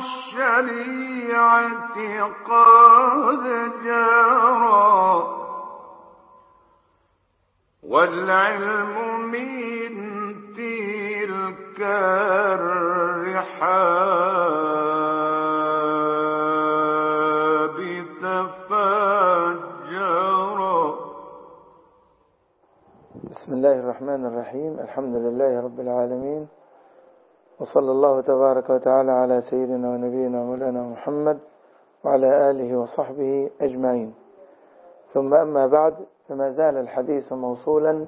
الشريعة قد جرى. والعلم من تلك الرحاب تفجر. بسم الله الرحمن الرحيم. الحمد لله رب العالمين. وصلى الله تبارك وتعالى على سيدنا ونبينا مولانا محمد وعلى آله وصحبه أجمعين. ثم أما بعد فما زال الحديث موصولا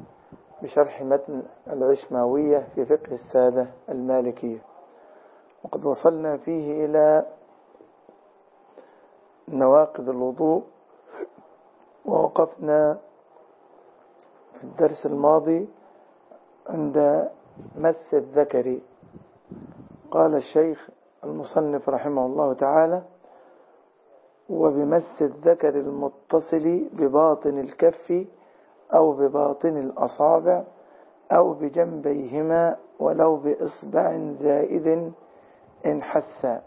بشرح متن العشماوية في فقه السادة المالكية. وقد وصلنا فيه إلى نواقض الوضوء ووقفنا في الدرس الماضي عند مس الذكر. قال الشيخ المصنف رحمه الله تعالى وبمس الذكر المتصل بباطن الكف أو بباطن الأصابع أو بجنبيهما ولو بإصبع زائد إن حسا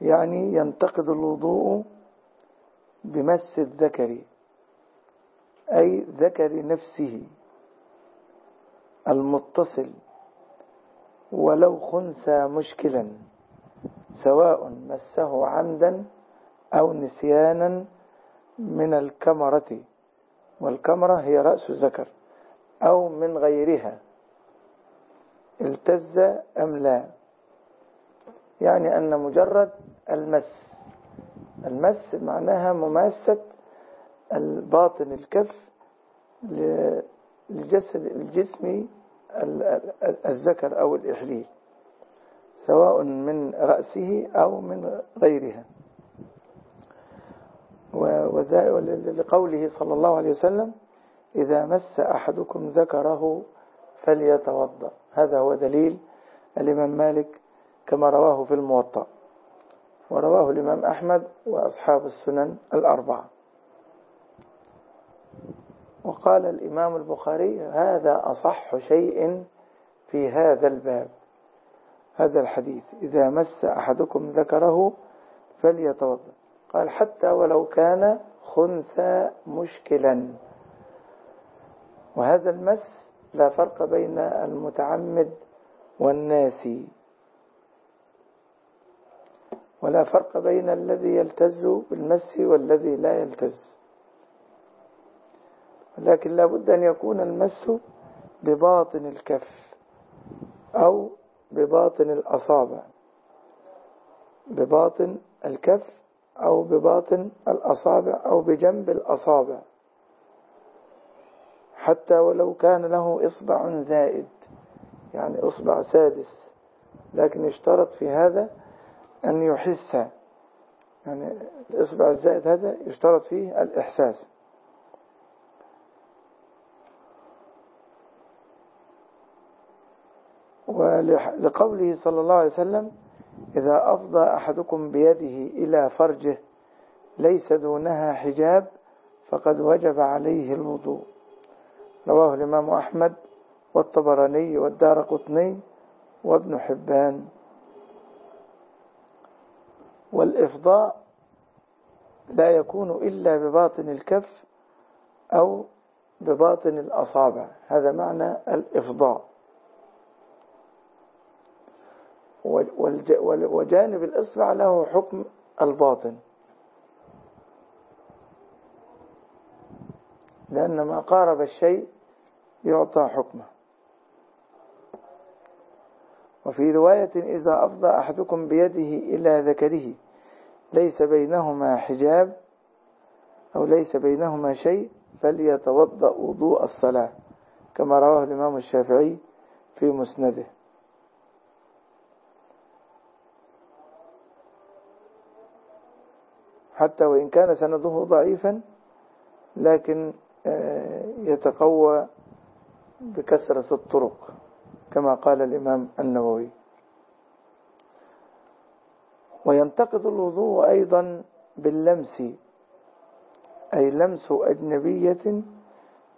يعني ينتقد الوضوء بمس الذكر أي ذكر نفسه. المتصل ولو خنسى مشكلا سواء مسه عمدا أو نسيانا من الكمرة والكمرة هي رأس الذكر أو من غيرها التز أم لا؟ يعني أن مجرد المس المس معناها مماسة الباطن الكف الجسد الجسم الذكر أو الإحليل سواء من رأسه أو من غيرها. لقوله صلى الله عليه وسلم إذا مس أحدكم ذكره فليتوضأ. هذا هو دليل الإمام مالك كما رواه في الموطأ. ورواه الإمام أحمد وأصحاب السنن الأربعة. وقال الإمام البخاري هذا أصح شيء في هذا الباب هذا الحديث إذا مس أحدكم ذكره فليتوضأ. قال حتى ولو كان خنثى مشكلا. وهذا المس لا فرق بين المتعمد والناسي ولا فرق بين الذي يلتز بالمس والذي لا يلتز. لكن لابد أن يكون المس بباطن الكف أو بباطن الأصابع. بباطن الكف أو بباطن الأصابع أو بجنب الأصابع. حتى ولو كان له إصبع زائد يعني إصبع سادس لكن يشترط في هذا أن يحس. يعني الإصبع الزائد هذا يشترط فيه الإحساس. لقوله صلى الله عليه وسلم إذا أفضى أحدكم بيده إلى فرجه ليس دونها حجاب فقد وجب عليه الوضوء. رواه الإمام أحمد والطبراني والدار قطني وابن حبان. والإفضاء لا يكون إلا بباطن الكف أو بباطن الأصابع. هذا معنى الإفضاء. وجانب الإصبع له حكم الباطن. لأن ما قارب الشيء يعطى حكمه. وفي رواية إذا أفضى أحدكم بيده إلى ذكره ليس بينهما حجاب أو ليس بينهما شيء فليتوضأ وضوء الصلاة. كما رواه الإمام الشافعي في مسنده. حتى وإن كان سنده ضعيفا لكن آه، يتقوى بكثرة الطرق كما قال الإمام النووي. وينتقد الوضوء أيضا باللمس أي لمس أجنبية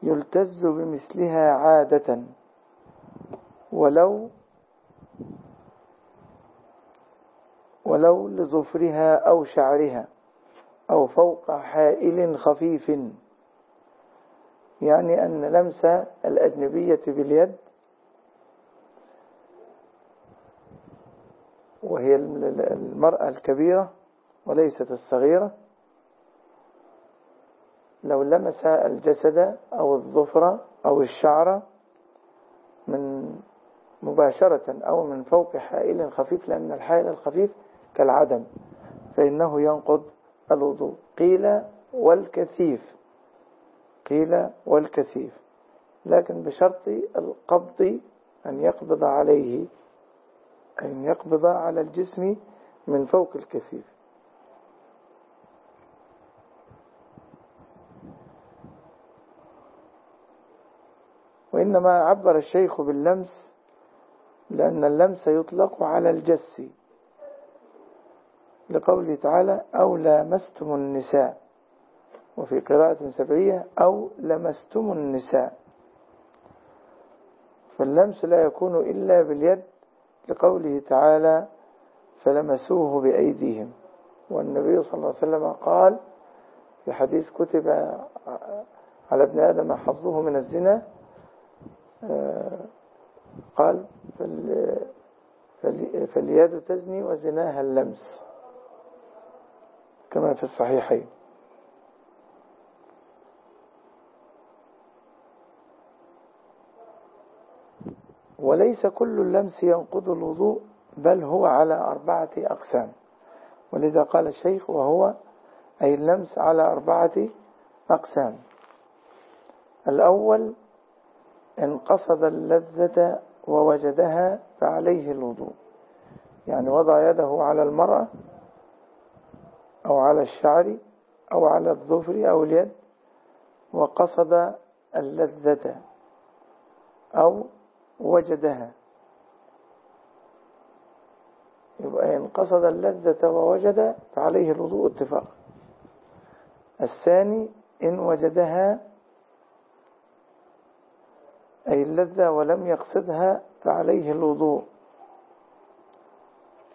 يلتز بمثلها عادة. ولو ولو لظفرها أو شعرها. أو فوق حائل خفيف. يعني أن لمس الأجنبية باليد وهي المرأة الكبيرة وليست الصغيرة. لو لمس الجسد أو الظفر أو الشعر من مباشرة أو من فوق حائل خفيف لأن الحائل الخفيف كالعدم فإنه ينقض الوضوء. قيل والكثيف. قيل والكثيف. لكن بشرط القبض أن يقبض عليه أن يقبض على الجسم من فوق الكثيف. وإنما عبر الشيخ باللمس لأن اللمس يطلق على الجس. لقوله تعالى أو لامستم النساء. وفي قراءة سبعية أو لمستم النساء. فاللمس لا يكون إلا باليد لقوله تعالى فلمسوه بأيديهم. والنبي صلى الله عليه وسلم قال في حديث كتب على ابن آدم حظه من الزنا قال فاليد تزني وزناها اللمس. كما في الصحيحين. وليس كل اللمس ينقض الوضوء بل هو على أربعة أقسام. ولذا قال الشيخ وهو أي اللمس على أربعة أقسام. الأول إن قصد اللذة ووجدها فعليه الوضوء. يعني وضع يده على المرأة أو على الشعر أو على الظفر أو اليد وقصد اللذة أو وجدها. يبقى إن قصد اللذة ووجد فعليه الوضوء اتفاق. الثاني إن وجدها أي اللذة ولم يقصدها فعليه الوضوء.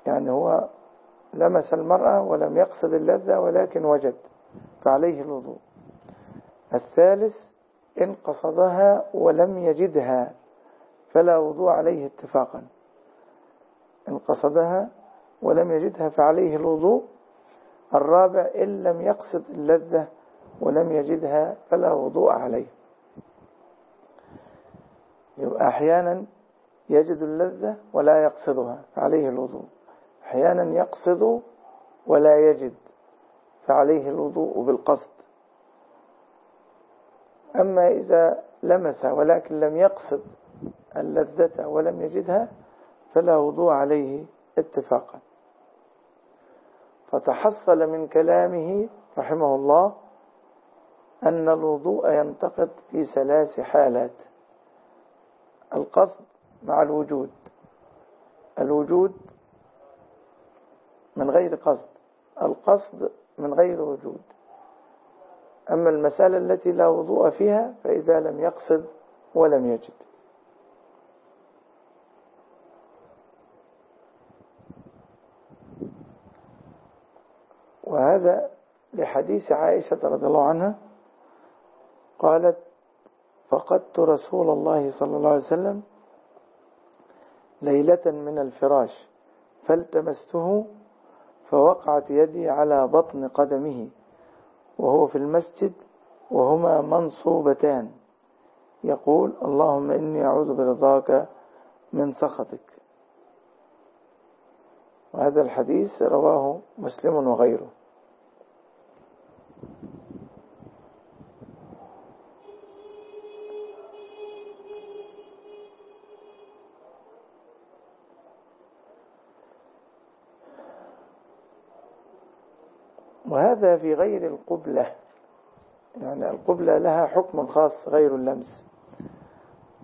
يعني هو لمس المرأة ولم يقصد اللذة ولكن وجد. فعليه الوضوء. الثالث إن قصدها ولم يجدها فلا وضوء عليه اتفاقا. إن قصدها ولم يجدها فعليه الوضوء. الرابع إن لم يقصد اللذة ولم يجدها فلا وضوء عليه. يبقى أحيانا يجد اللذة ولا يقصدها فعليه الوضوء. أحيانا يقصد ولا يجد فعليه الوضوء بالقصد. أما إذا لمس ولكن لم يقصد اللذة ولم يجدها فلا وضوء عليه اتفاقا. فتحصل من كلامه رحمه الله أن الوضوء ينتقد في ثلاث حالات. القصد مع الوجود. الوجود من غير قصد. القصد من غير وجود. أما المسألة التي لا وضوء فيها فإذا لم يقصد ولم يجد. وهذا لحديث عائشة رضي الله عنها قالت فقدت رسول الله صلى الله عليه وسلم ليلة من الفراش فالتمسته فوقعت يدي على بطن قدمه وهو في المسجد وهما منصوبتان. يقول اللهم إني أعوذ برضاك من سخطك. وهذا الحديث رواه مسلم وغيره. هذا في غير القبلة. يعني القبلة لها حكم خاص غير اللمس.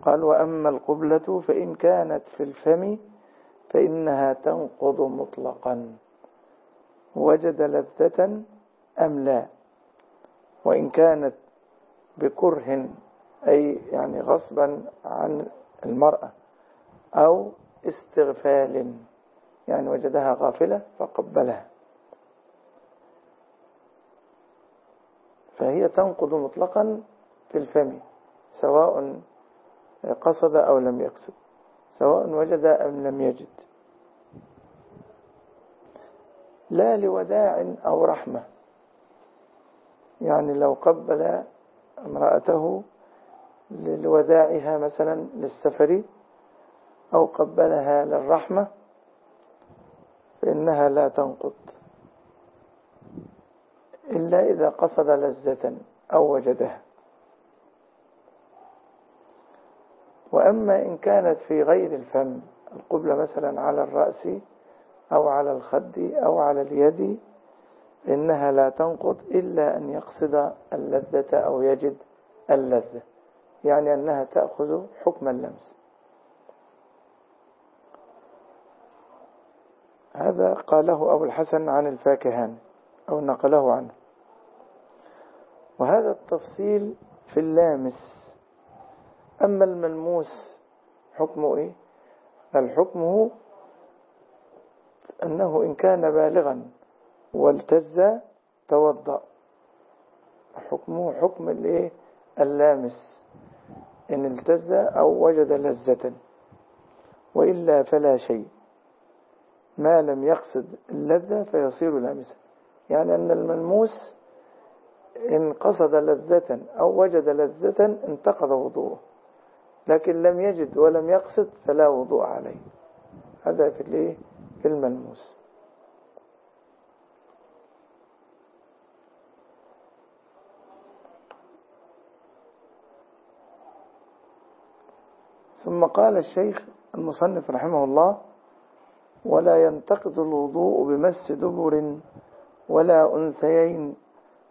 قال وأما القبلة فإن كانت في الفم فإنها تنقض مطلقا. وجد لذة أم لا؟ وإن كانت بكره أي يعني غصبا عن المرأة أو استغفال. يعني وجدها غافلة فقبلها. فهي تنقض مطلقا في الفم سواء قصد أو لم يقصد سواء وجد أم لم يجد لا لوداع أو رحمة. يعني لو قبل امرأته لوداعها مثلا للسفر أو قبلها للرحمة فإنها لا تنقض. إلا إذا قصد لذة أو وجدها وأما إن كانت في غير الفم القبلة مثلا على الرأس أو على الخد أو على اليد إنها لا تنقض إلا أن يقصد اللذة أو يجد اللذة. يعني أنها تأخذ حكم اللمس. هذا قاله أبو الحسن عن الفاكهان أو نقله عنه. وهذا التفصيل في اللامس. أما الملموس حكمه إيه؟ الحكم هو أنه إن كان بالغا والتز توضأ. حكمه حكم الإيه؟ اللامس. إن التز أو وجد لذة وإلا فلا شيء. ما لم يقصد اللذة فيصير لامسا. يعني أن الملموس إن قصد لذة أو وجد لذة انتقض وضوءه. لكن لم يجد ولم يقصد فلا وضوء عليه. هذا في في الملموس. ثم قال الشيخ المصنف رحمه الله ولا ينتقد الوضوء بمس دبر ولا أنثيين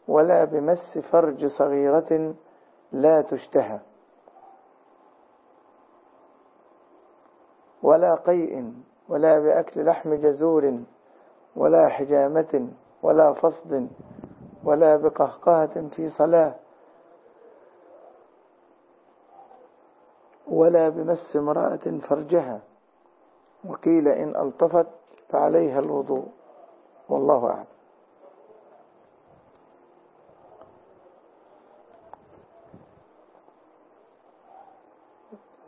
ولا بمس فرج صغيرة لا تشتهى. ولا قيء ولا بأكل لحم جزور ولا حجامة ولا فصد ولا بقهقهة في صلاة. ولا بمس امرأة فرجها. وقيل إن ألطفت فعليها الوضوء. والله أعلم.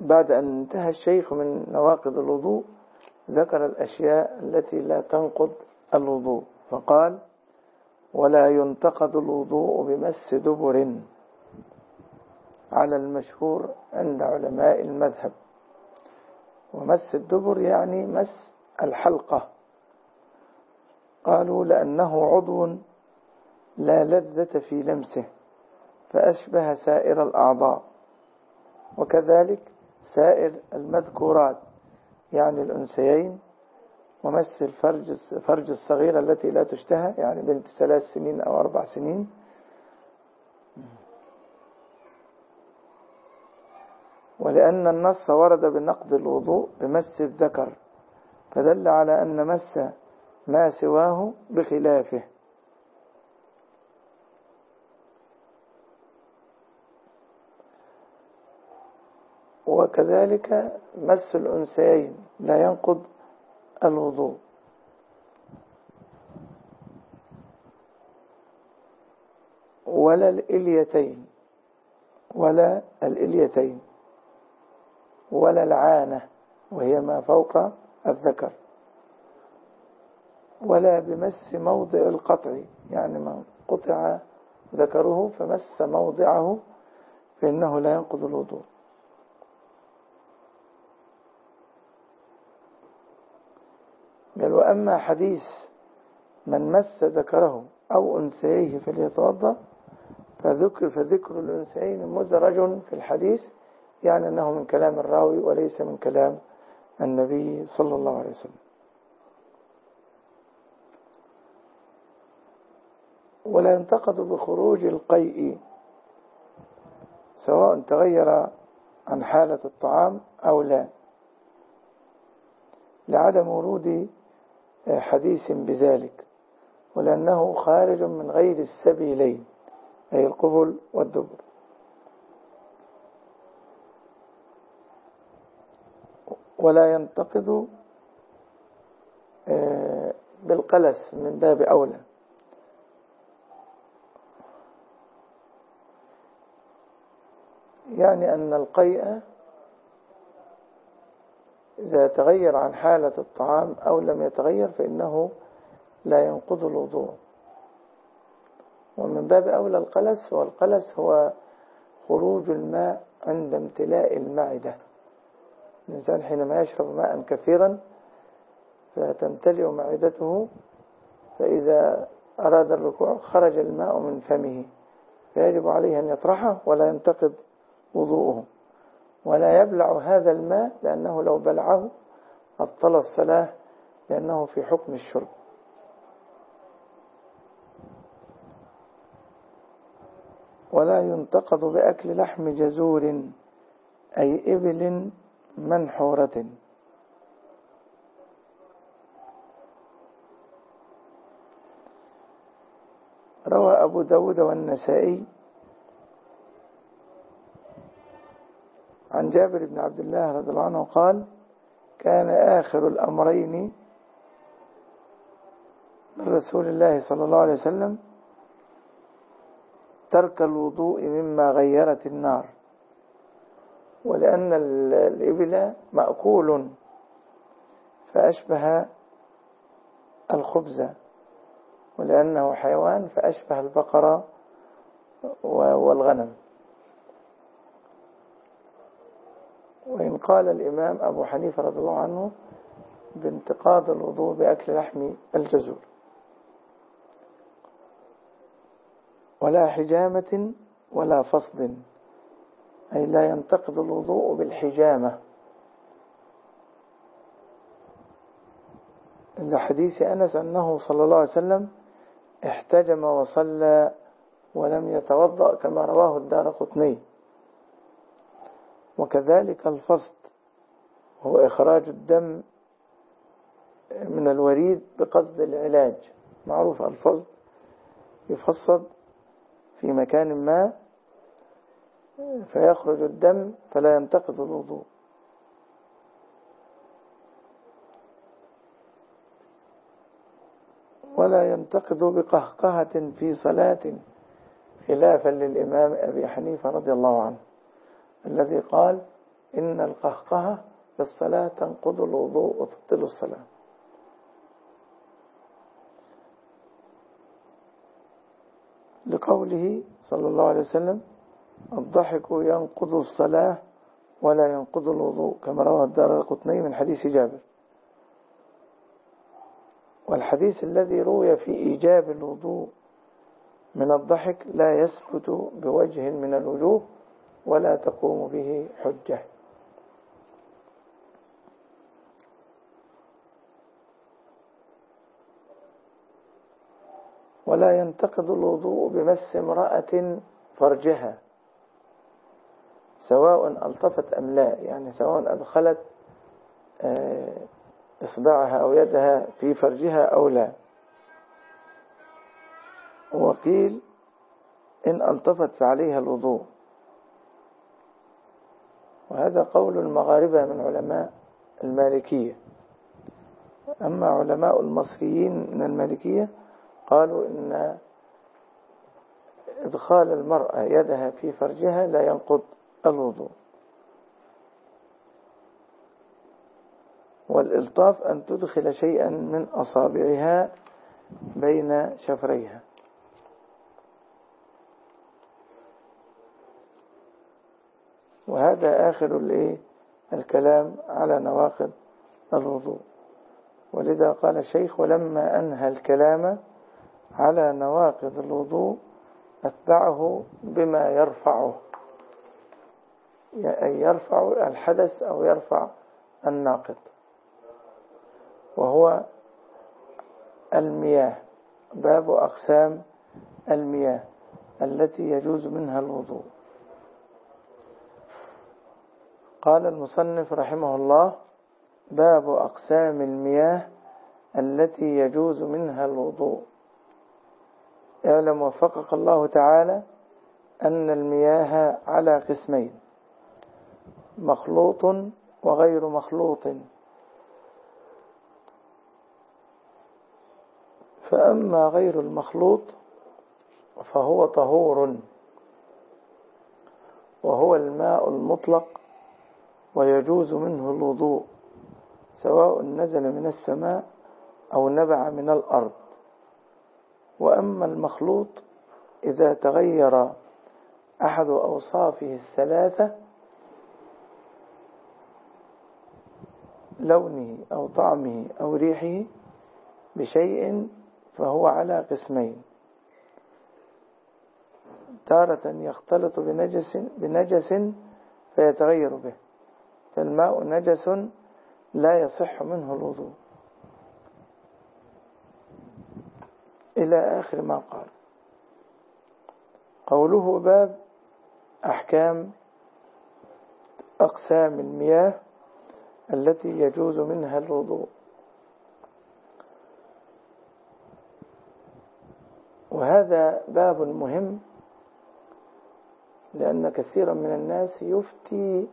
بعد أن انتهى الشيخ من نواقض الوضوء ذكر الأشياء التي لا تنقض الوضوء فقال ولا ينتقد الوضوء بمس دبر على المشهور عند علماء المذهب. ومس الدبر يعني مس الحلقة. قالوا لأنه عضو لا لذة في لمسه فأشبه سائر الأعضاء. وكذلك سائر المذكورات يعني الأنثيين ومس الفرج فرج الصغيرة التي لا تشتهى يعني بنت ثلاث سنين أو أربع سنين. ولأن النص ورد بنقد الوضوء بمس الذكر فدل على أن مس ما سواه بخلافه. وكذلك مس الأنثيين لا ينقض الوضوء. ولا الإليتين ولا الإليتين ولا العانة وهي ما فوق الذكر. ولا بمس موضع القطع يعني من قطع ذكره فمس موضعه فإنه لا ينقض الوضوء. قال وأما حديث من مس ذكره أو أنثيه فليتوضأ فذكر فذكر الأنثيين مدرج في الحديث يعني أنه من كلام الراوي وليس من كلام النبي صلى الله عليه وسلم. ولا ينتقد بخروج القيء سواء تغير عن حالة الطعام أو لا. لعدم ورود حديث بذلك ولأنه خارج من غير السبيلين أي القبل والدبر. ولا ينتقد آه، بالقلس من باب أولى. يعني أن القيء إذا تغير عن حالة الطعام أو لم يتغير فإنه لا ينقض الوضوء. ومن باب أولى القلس والقلس هو خروج الماء عند امتلاء المعدة. الإنسان حينما يشرب ماء كثيرا فتمتلئ معدته فإذا أراد الركوع خرج الماء من فمه فيجب عليه أن يطرحه ولا ينتقض وضوءه. ولا يبلع هذا الماء لأنه لو بلعه أبطل الصلاة لأنه في حكم الشرب. ولا ينتقض بأكل لحم جزور أي إبل منحورة روى أبو داود والنسائي عن جابر بن عبد الله رضي الله عنه قال كان آخر الأمرين من رسول الله صلى الله عليه وسلم ترك الوضوء مما غيرت النار ولأن الإبل مأكول فأشبه الخبز ولأنه حيوان فأشبه البقرة والغنم وإن قال الإمام أبو حنيفة رضي الله عنه بانتقاض الوضوء بأكل لحم الجزور. ولا حجامة ولا فصد. أي لا ينتقض الوضوء بالحجامة. لحديث أنس أنه صلى الله عليه وسلم احتجم وصلى ولم يتوضأ كما رواه الدار قطني. وكذلك الفصد هو إخراج الدم من الوريد بقصد العلاج. معروف الفصد يفصد في مكان ما فيخرج الدم فلا ينتقض الوضوء. ولا ينتقض بقهقهة في صلاة خلافا للإمام أبي حنيفة رضي الله عنه. الذي قال إن القهقه في الصلاة تنقض الوضوء وتبطل الصلاة. لقوله صلى الله عليه وسلم الضحك ينقض الصلاة ولا ينقض الوضوء كما روى الدار القطني من حديث جابر. والحديث الذي روي في إيجاب الوضوء من الضحك لا يثبت بوجه من الوجوه ولا تقوم به حجة. ولا ينتقد الوضوء بمس امرأة فرجها. سواء ألطفت أم لا يعني سواء أدخلت آه، إصبعها أو يدها في فرجها أو لا. وقيل إن ألطفت فعليها الوضوء. وهذا قول المغاربة من علماء المالكية. أما علماء المصريين من المالكية قالوا إن إدخال المرأة يدها في فرجها لا ينقض الوضوء. والإلطاف أن تدخل شيئا من أصابعها بين شفريها. وهذا آخر الكلام على نواقض الوضوء. ولذا قال الشيخ ولما أنهى الكلام على نواقض الوضوء أتبعه بما يرفعه. يعني أي يرفع الحدث أو يرفع الناقض. وهو المياه باب أقسام المياه التي يجوز منها الوضوء. قال المصنف رحمه الله باب أقسام المياه التي يجوز منها الوضوء. اعلم وفقك الله تعالى أن المياه على قسمين مخلوط وغير مخلوط. فأما غير المخلوط فهو طهور وهو الماء المطلق. ويجوز منه الوضوء سواء نزل من السماء أو نبع من الأرض. وأما المخلوط إذا تغير أحد أوصافه الثلاثة لونه أو طعمه أو ريحه بشيء فهو على قسمين. تارة يختلط بنجس, بنجس فيتغير به. فالماء نجس لا يصح منه الوضوء. إلى آخر ما قال. قوله باب أحكام أقسام المياه التي يجوز منها الوضوء. وهذا باب مهم لأن كثيرا من الناس يفتي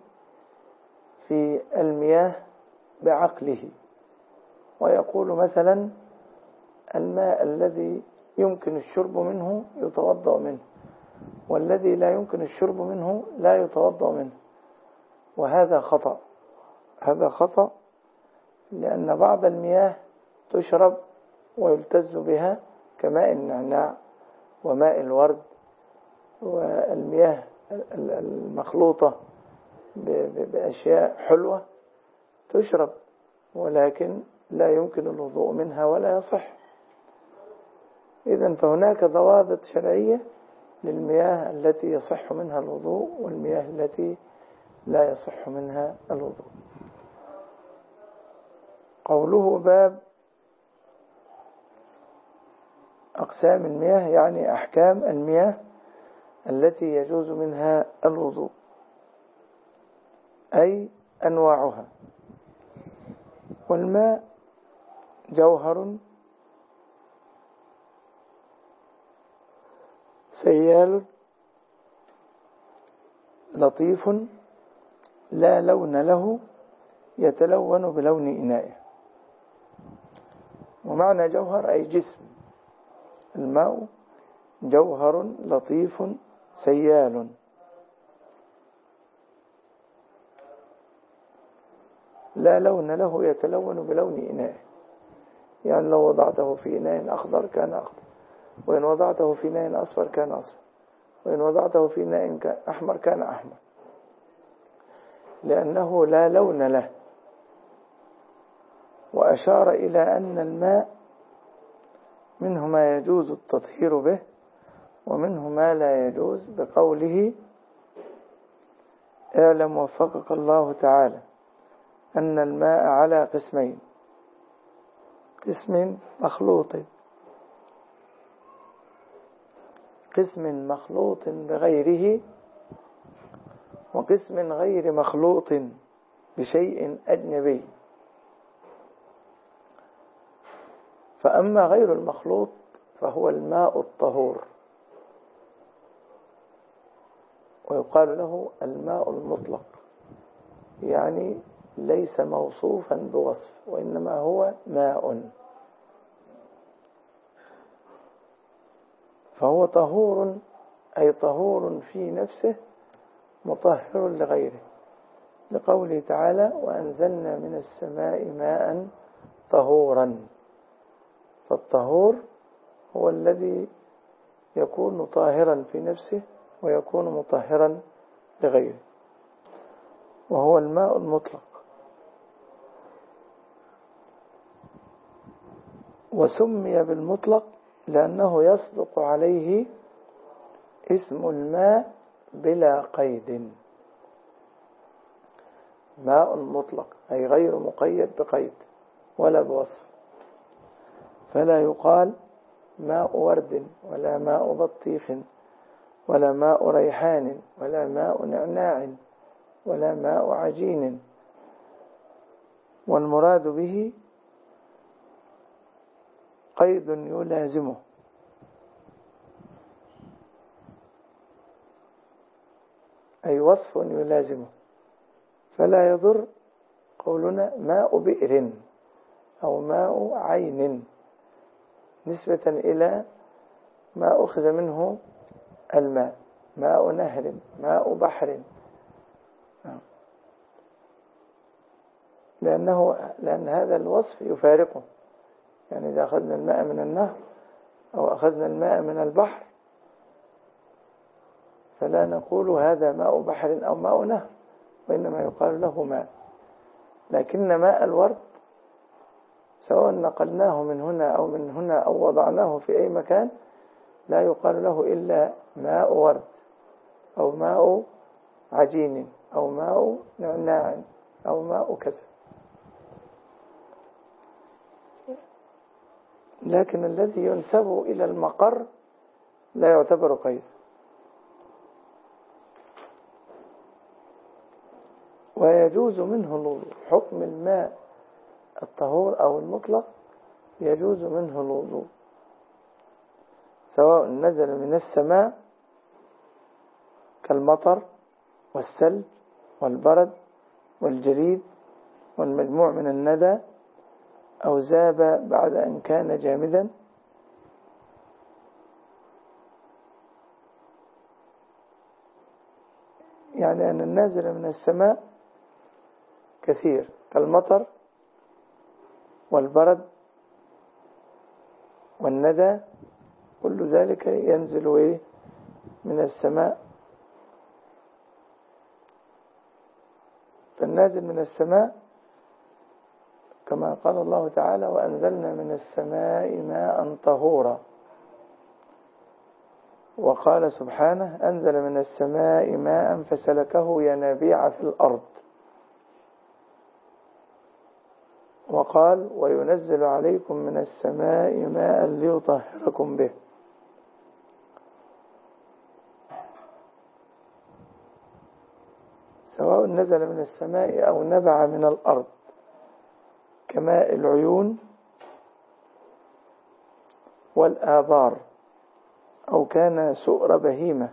في المياه بعقله. ويقول مثلا الماء الذي يمكن الشرب منه يتوضأ منه والذي لا يمكن الشرب منه لا يتوضأ منه. وهذا خطأ. هذا خطأ لأن بعض المياه تشرب ويلتز بها كماء النعناع وماء الورد والمياه المخلوطة. بأشياء حلوة تشرب ولكن لا يمكن الوضوء منها ولا يصح. إذا فهناك ضوابط شرعية للمياه التي يصح منها الوضوء والمياه التي لا يصح منها الوضوء. قوله باب أقسام المياه يعني أحكام المياه التي يجوز منها الوضوء. أي أنواعها. والماء جوهر سيال لطيف لا لون له يتلون بلون إنائه ومعنى جوهر أي جسم. الماء جوهر لطيف سيال. لا لون له يتلون بلون إناء يعني لو وضعته في إناء أخضر كان أخضر وإن وضعته في إناء أصفر كان أصفر وإن وضعته في إناء أحمر كان أحمر. لأنه لا لون له. وأشار إلى أن الماء منه ما يجوز التطهير به ومنه ما لا يجوز بقوله اعلم وفقك الله تعالى. أن الماء على قسمين. قسم مخلوط. قسم مخلوط بغيره وقسم غير مخلوط بشيء أجنبي. فأما غير المخلوط فهو الماء الطهور. ويقال له الماء المطلق. يعني ليس موصوفا بوصف وإنما هو ماء. فهو طهور أي طهور في نفسه مطهر لغيره. لقوله تعالى وأنزلنا من السماء ماء طهورا. فالطهور هو الذي يكون طاهرا في نفسه ويكون مطهرا لغيره. وهو الماء المطلق. وسمي بالمطلق لأنه يصدق عليه اسم الماء بلا قيد. ماء مطلق أي غير مقيد بقيد ولا بوصف. فلا يقال ماء ورد ولا ماء بطيخ ولا ماء ريحان ولا ماء نعناع ولا ماء عجين. والمراد به قيد يلازمه أي وصف يلازمه فلا يضر قولنا ماء بئر أو ماء عين نسبة إلى ما أخذ منه الماء. ماء نهر ماء بحر. لأنه لأن هذا الوصف يفارقه. يعني إذا أخذنا الماء من النهر أو أخذنا الماء من البحر فلا نقول هذا ماء بحر أو ماء نهر وإنما يقال له ماء. لكن ماء الورد سواء نقلناه من هنا أو من هنا أو وضعناه في أي مكان لا يقال له إلا ماء ورد أو ماء عجين أو ماء نعناع أو ماء كذا لكن الذي ينسب إلى المقر لا يعتبر قيد. ويجوز منه حكم الماء الطهور أو المطلق يجوز منه الوضوء. سواء نزل من السماء كالمطر والسل والبرد والجريد والمجموع من الندى أو ذاب بعد أن كان جامدا. يعني أن النازل من السماء كثير كالمطر والبرد والندى كل ذلك ينزل من السماء. فالنازل من السماء كما قال الله تعالى وأنزلنا من السماء ماء طهورا. وقال سبحانه أنزل من السماء ماء فسلكه ينابيع في الأرض. وقال وينزل عليكم من السماء ماء ليطهركم به. سواء نزل من السماء أو نبع من الأرض. كماء العيون والآبار أو كان سؤر بهيمة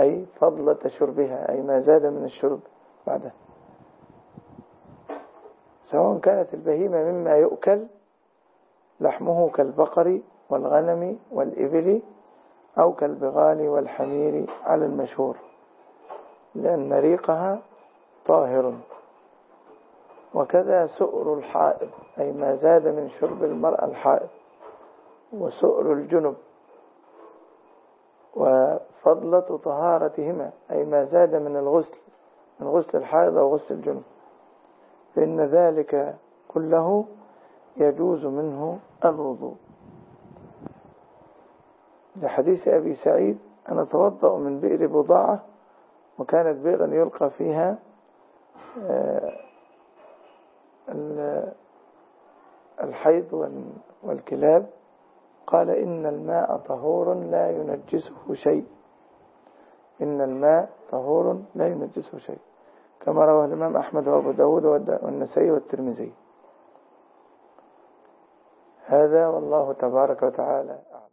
أي فضلة شربها أي ما زاد من الشرب بعدها سواء كانت البهيمة مما يؤكل لحمه كالبقر والغنم والإبل أو كالبغال والحمير على المشهور لأن ريقها طاهر. وكذا سؤر الحائض أي ما زاد من شرب المرأة الحائض وسؤر الجنب وفضلة طهارتهما أي ما زاد من الغسل من غسل الحائض وغسل الجنب. فإن ذلك كله يجوز منه الوضوء. لحديث أبي سعيد أنا توضأ من بئر بضاعة وكانت بئرا يلقى فيها آه الحيض والكلاب. قال إن الماء طهور لا ينجسه شيء. إن الماء طهور لا ينجسه شيء. كما رواه الإمام أحمد وأبو داود والنسائي والترمذي. هذا والله تبارك وتعالى أعلم.